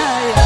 Yeah.